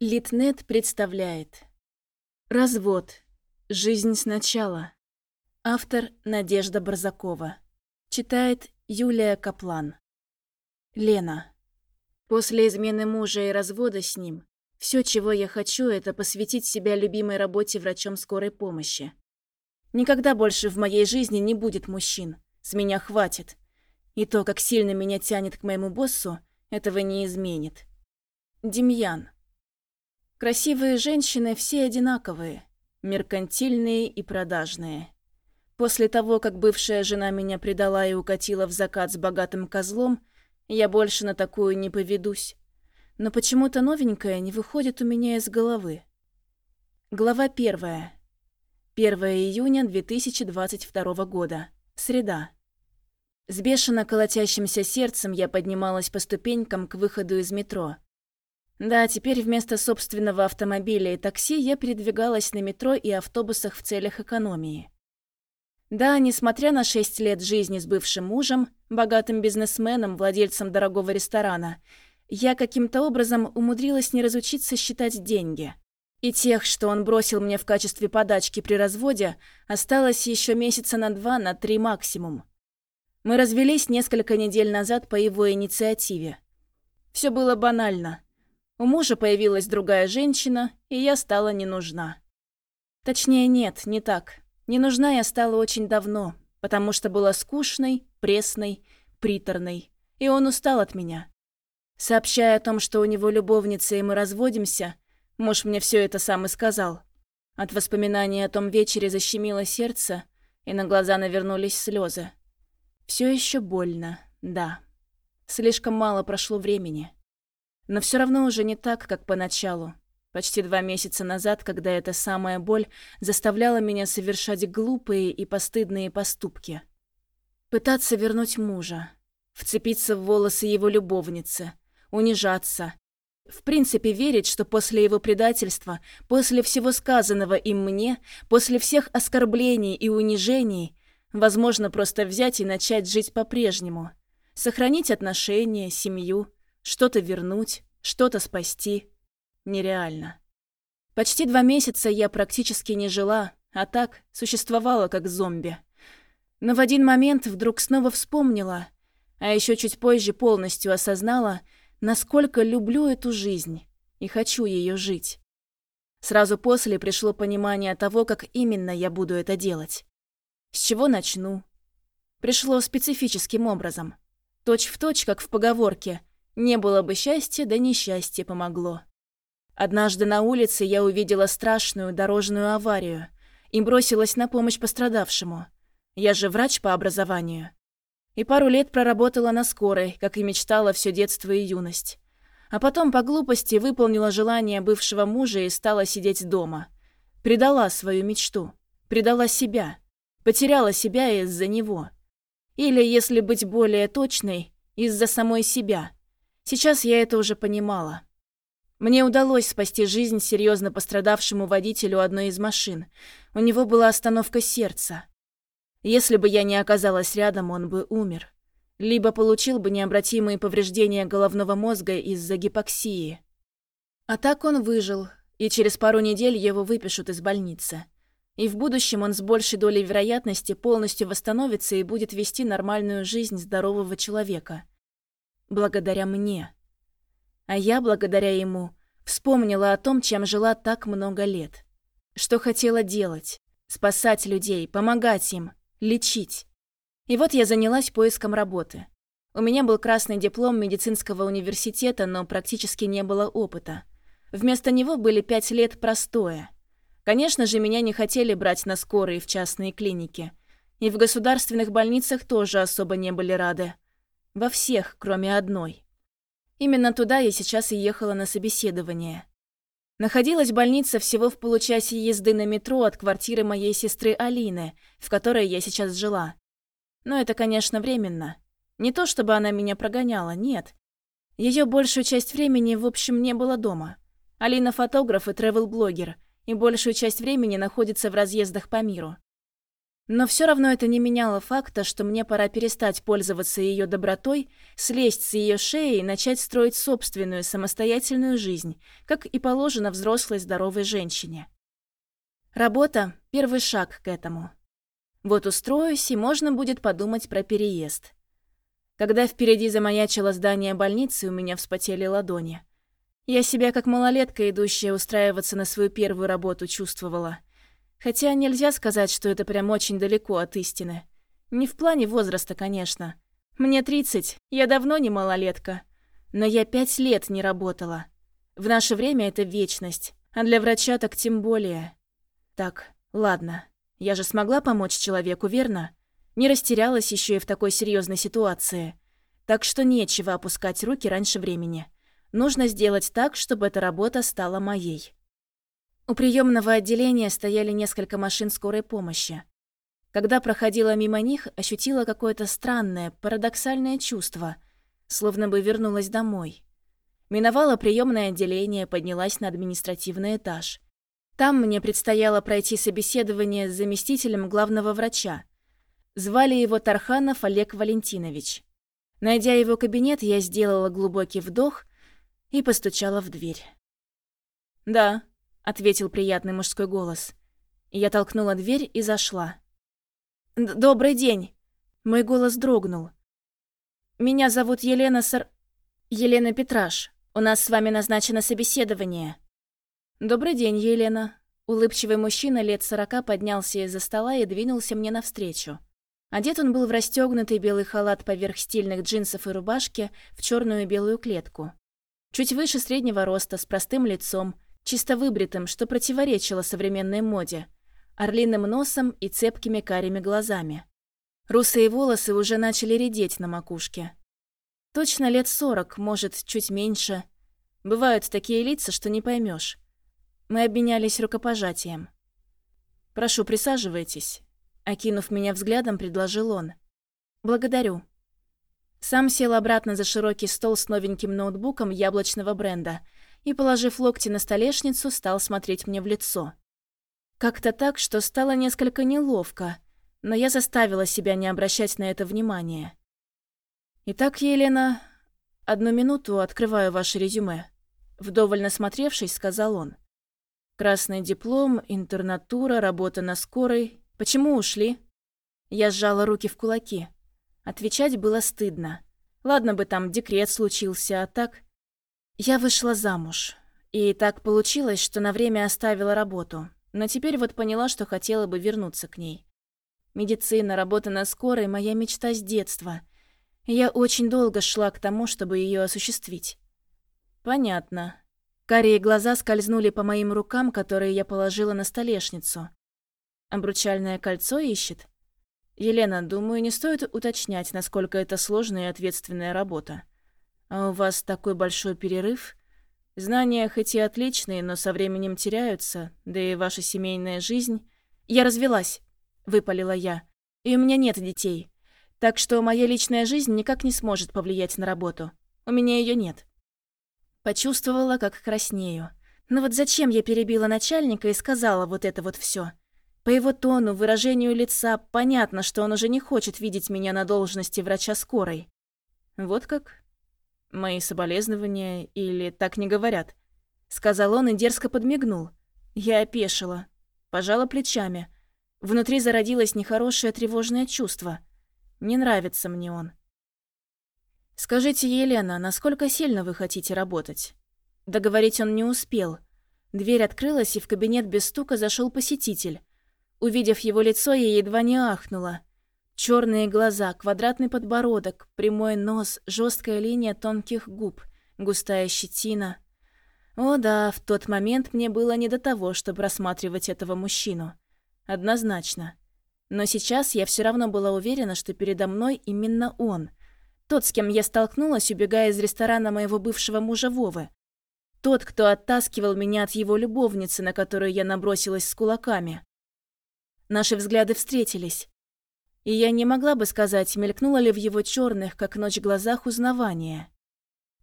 Литнет представляет Развод. Жизнь сначала. Автор Надежда Барзакова. Читает Юлия Каплан. Лена. После измены мужа и развода с ним, все, чего я хочу, это посвятить себя любимой работе врачом скорой помощи. Никогда больше в моей жизни не будет мужчин. С меня хватит. И то, как сильно меня тянет к моему боссу, этого не изменит. Демьян. Красивые женщины все одинаковые, меркантильные и продажные. После того, как бывшая жена меня предала и укатила в закат с богатым козлом, я больше на такую не поведусь. Но почему-то новенькое не выходит у меня из головы. Глава первая. 1 июня 2022 года. Среда. С бешено колотящимся сердцем я поднималась по ступенькам к выходу из метро. Да, теперь вместо собственного автомобиля и такси я передвигалась на метро и автобусах в целях экономии. Да, несмотря на шесть лет жизни с бывшим мужем, богатым бизнесменом, владельцем дорогого ресторана, я каким-то образом умудрилась не разучиться считать деньги. И тех, что он бросил мне в качестве подачки при разводе, осталось еще месяца на два, на три максимум. Мы развелись несколько недель назад по его инициативе. Все было банально. У мужа появилась другая женщина, и я стала не нужна. Точнее, нет, не так. Не нужна я стала очень давно, потому что была скучной, пресной, приторной, и он устал от меня. Сообщая о том, что у него любовница и мы разводимся, муж мне все это сам и сказал. От воспоминаний о том вечере защемило сердце, и на глаза навернулись слезы. Все еще больно, да. Слишком мало прошло времени. Но все равно уже не так, как поначалу. Почти два месяца назад, когда эта самая боль заставляла меня совершать глупые и постыдные поступки. Пытаться вернуть мужа, вцепиться в волосы его любовницы, унижаться. В принципе, верить, что после его предательства, после всего сказанного им мне, после всех оскорблений и унижений, возможно просто взять и начать жить по-прежнему. Сохранить отношения, семью – что-то вернуть, что-то спасти. Нереально. Почти два месяца я практически не жила, а так существовала как зомби. Но в один момент вдруг снова вспомнила, а еще чуть позже полностью осознала, насколько люблю эту жизнь и хочу ее жить. Сразу после пришло понимание того, как именно я буду это делать. С чего начну? Пришло специфическим образом. Точь в точь, как в поговорке не было бы счастья, да несчастье помогло. Однажды на улице я увидела страшную дорожную аварию и бросилась на помощь пострадавшему. Я же врач по образованию. И пару лет проработала на скорой, как и мечтала все детство и юность. А потом по глупости выполнила желание бывшего мужа и стала сидеть дома. Предала свою мечту. Предала себя. Потеряла себя из-за него. Или, если быть более точной, из-за самой себя – Сейчас я это уже понимала. Мне удалось спасти жизнь серьезно пострадавшему водителю одной из машин. У него была остановка сердца. Если бы я не оказалась рядом, он бы умер. Либо получил бы необратимые повреждения головного мозга из-за гипоксии. А так он выжил, и через пару недель его выпишут из больницы. И в будущем он с большей долей вероятности полностью восстановится и будет вести нормальную жизнь здорового человека – благодаря мне. А я, благодаря ему, вспомнила о том, чем жила так много лет. Что хотела делать. Спасать людей, помогать им, лечить. И вот я занялась поиском работы. У меня был красный диплом медицинского университета, но практически не было опыта. Вместо него были пять лет простоя. Конечно же, меня не хотели брать на скорые в частные клиники. И в государственных больницах тоже особо не были рады. Во всех, кроме одной. Именно туда я сейчас и ехала на собеседование. Находилась больница всего в получасе езды на метро от квартиры моей сестры Алины, в которой я сейчас жила. Но это, конечно, временно. Не то, чтобы она меня прогоняла, нет. Ее большую часть времени, в общем, не было дома. Алина фотограф и тревел-блогер, и большую часть времени находится в разъездах по миру. Но все равно это не меняло факта, что мне пора перестать пользоваться ее добротой, слезть с ее шеи и начать строить собственную самостоятельную жизнь, как и положено взрослой здоровой женщине. Работа — первый шаг к этому. Вот устроюсь, и можно будет подумать про переезд. Когда впереди замаячило здание больницы, у меня вспотели ладони. Я себя как малолетка, идущая устраиваться на свою первую работу, чувствовала — Хотя нельзя сказать, что это прям очень далеко от истины. Не в плане возраста, конечно. Мне 30, я давно не малолетка. Но я пять лет не работала. В наше время это вечность, а для врача так тем более. Так, ладно. Я же смогла помочь человеку, верно? Не растерялась еще и в такой серьезной ситуации. Так что нечего опускать руки раньше времени. Нужно сделать так, чтобы эта работа стала моей. У приемного отделения стояли несколько машин скорой помощи. Когда проходила мимо них, ощутила какое-то странное, парадоксальное чувство, словно бы вернулась домой. Миновала приемное отделение, поднялась на административный этаж. Там мне предстояло пройти собеседование с заместителем главного врача. Звали его Тарханов Олег Валентинович. Найдя его кабинет, я сделала глубокий вдох и постучала в дверь. «Да», ответил приятный мужской голос. Я толкнула дверь и зашла. «Добрый день!» Мой голос дрогнул. «Меня зовут Елена Сар... Елена Петраш. У нас с вами назначено собеседование». «Добрый день, Елена». Улыбчивый мужчина лет сорока поднялся из-за стола и двинулся мне навстречу. Одет он был в расстегнутый белый халат поверх стильных джинсов и рубашки в черную и белую клетку. Чуть выше среднего роста, с простым лицом, чисто выбритым, что противоречило современной моде, орлиным носом и цепкими карими глазами. Русые волосы уже начали редеть на макушке. Точно лет сорок, может, чуть меньше. Бывают такие лица, что не поймешь. Мы обменялись рукопожатием. «Прошу, присаживайтесь», — окинув меня взглядом, предложил он. «Благодарю». Сам сел обратно за широкий стол с новеньким ноутбуком яблочного бренда — и, положив локти на столешницу, стал смотреть мне в лицо. Как-то так, что стало несколько неловко, но я заставила себя не обращать на это внимания. «Итак, Елена, одну минуту открываю ваше резюме», — вдоволь насмотревшись, сказал он. «Красный диплом, интернатура, работа на скорой. Почему ушли?» Я сжала руки в кулаки. Отвечать было стыдно. Ладно бы там декрет случился, а так... Я вышла замуж. И так получилось, что на время оставила работу. Но теперь вот поняла, что хотела бы вернуться к ней. Медицина, работа на скорой – моя мечта с детства. я очень долго шла к тому, чтобы ее осуществить. Понятно. Карие глаза скользнули по моим рукам, которые я положила на столешницу. Обручальное кольцо ищет? Елена, думаю, не стоит уточнять, насколько это сложная и ответственная работа. А у вас такой большой перерыв? Знания хоть и отличные, но со временем теряются, да и ваша семейная жизнь... Я развелась, выпалила я. И у меня нет детей. Так что моя личная жизнь никак не сможет повлиять на работу. У меня ее нет. Почувствовала, как краснею. Но вот зачем я перебила начальника и сказала вот это вот все? По его тону, выражению лица, понятно, что он уже не хочет видеть меня на должности врача скорой. Вот как? «Мои соболезнования или так не говорят?» Сказал он и дерзко подмигнул. Я опешила. Пожала плечами. Внутри зародилось нехорошее тревожное чувство. Не нравится мне он. «Скажите, Елена, насколько сильно вы хотите работать?» Договорить он не успел. Дверь открылась, и в кабинет без стука зашел посетитель. Увидев его лицо, я едва не ахнула. Черные глаза, квадратный подбородок, прямой нос, жесткая линия тонких губ, густая щетина. О да, в тот момент мне было не до того, чтобы рассматривать этого мужчину. Однозначно. Но сейчас я все равно была уверена, что передо мной именно он. Тот, с кем я столкнулась, убегая из ресторана моего бывшего мужа Вовы. Тот, кто оттаскивал меня от его любовницы, на которую я набросилась с кулаками. Наши взгляды встретились. И я не могла бы сказать, мелькнуло ли в его черных, как ночь, глазах узнавание.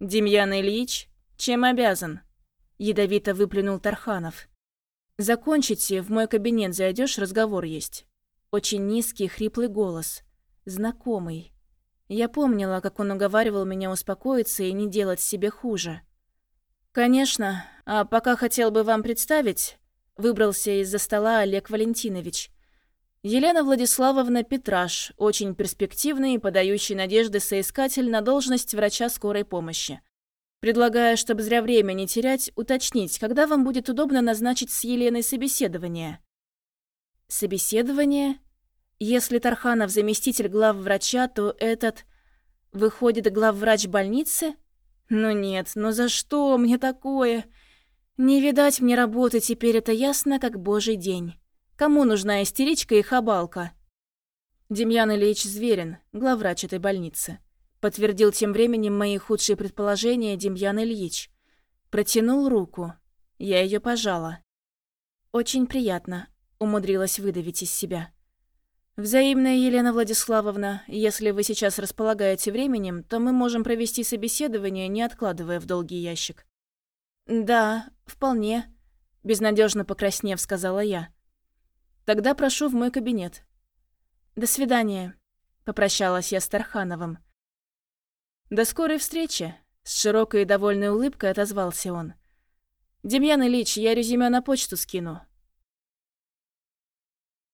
«Демьян Ильич, чем обязан?» Ядовито выплюнул Тарханов. «Закончите, в мой кабинет зайдешь, разговор есть». Очень низкий, хриплый голос. Знакомый. Я помнила, как он уговаривал меня успокоиться и не делать себе хуже. «Конечно. А пока хотел бы вам представить...» Выбрался из-за стола Олег Валентинович. Елена Владиславовна Петраш, очень перспективный и подающий надежды соискатель на должность врача скорой помощи. Предлагаю, чтобы зря время не терять, уточнить, когда вам будет удобно назначить с Еленой собеседование. Собеседование? Если Тарханов заместитель главврача, то этот... Выходит, главврач больницы? Ну нет, ну за что мне такое? Не видать мне работы, теперь это ясно, как божий день. Кому нужна истеричка и хабалка? Демьян Ильич Зверин, главврач этой больницы. Подтвердил тем временем мои худшие предположения Демьян Ильич. Протянул руку. Я ее пожала. «Очень приятно», — умудрилась выдавить из себя. «Взаимная, Елена Владиславовна. Если вы сейчас располагаете временем, то мы можем провести собеседование, не откладывая в долгий ящик». «Да, вполне», — безнадежно покраснев, сказала я. «Тогда прошу в мой кабинет». «До свидания», — попрощалась я с Тархановым. «До скорой встречи», — с широкой и довольной улыбкой отозвался он. «Демьян Ильич, я резюме на почту скину.